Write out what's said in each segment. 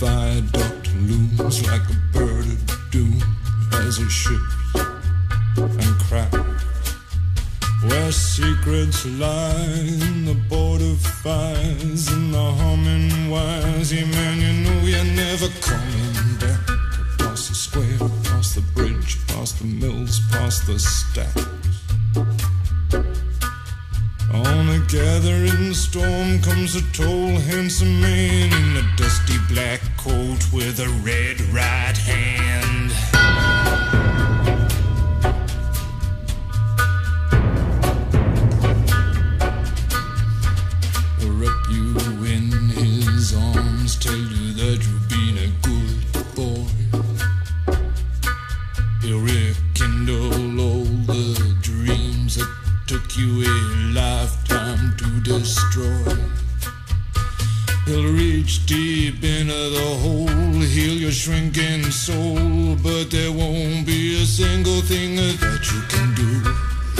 comes like a bird of doom as it ships and cracks. Where secrets lie in the border fires and the humming wires. Yeah, man, you know you're never coming back. Across the square, past the bridge, past the mills, past the stacks. Gathering storm comes a tall, handsome man in a dusty black coat with a red right hand. He'll wrap you a lifetime to destroy. He'll reach deep into the hole, heal your shrinking soul, but there won't be a single thing that you can do.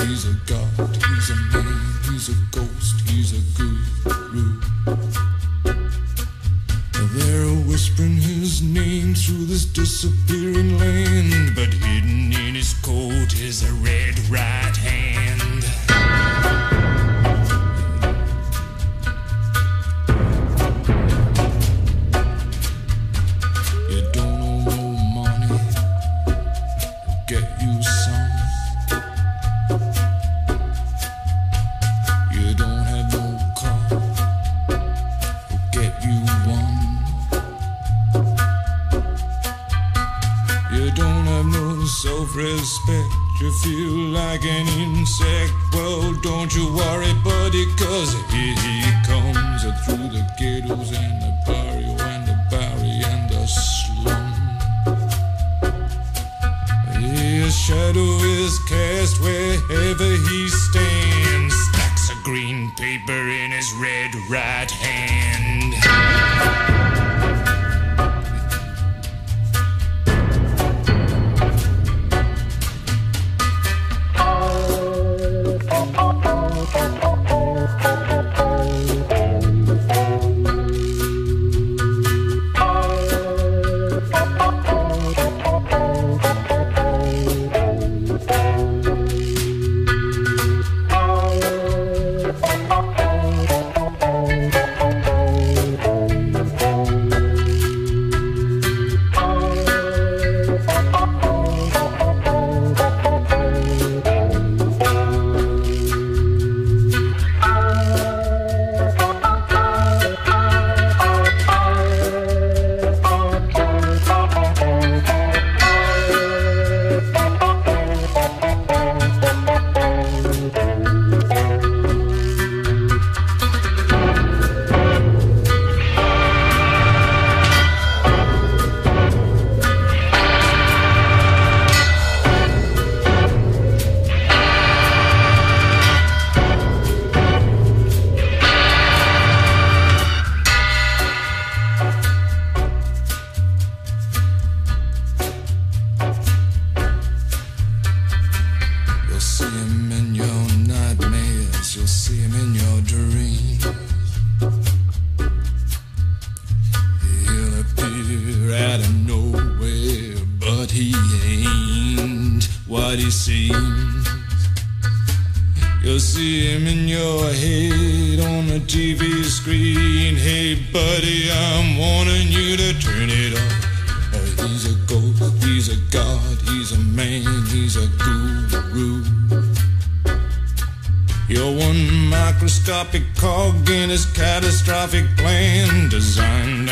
He's a god, he's a man, he's a ghost, he's a guru. They're whispering his name through this disappearing land, but hidden in his coat is a red right no self-respect. You feel like an insect. Well, don't you worry, buddy, cause here he comes through the ghettos and the barrio and the barry and the slum. His shadow is cast wherever he stands. Stacks of green paper in his red right hand. What he seems. You'll see him in your head on the TV screen. Hey, buddy, I'm warning you to turn it off. Uh, he's a ghost, he's a god, he's a man, he's a guru. You're one microscopic cog in his catastrophic plan, designed